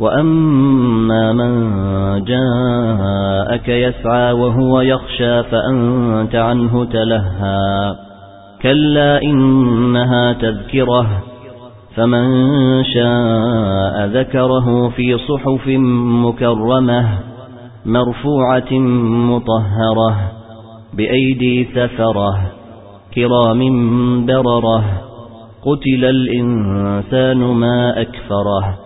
وأما من جاءك يسعى وهو يخشى فأنت عنه تلهى. كلا إنها تذكرة فمن شاء ذكره في صحف مكرمة مرفوعة مطهرة بأيدي سفرة كرام بررة. قتل الإنسان ما أكفره.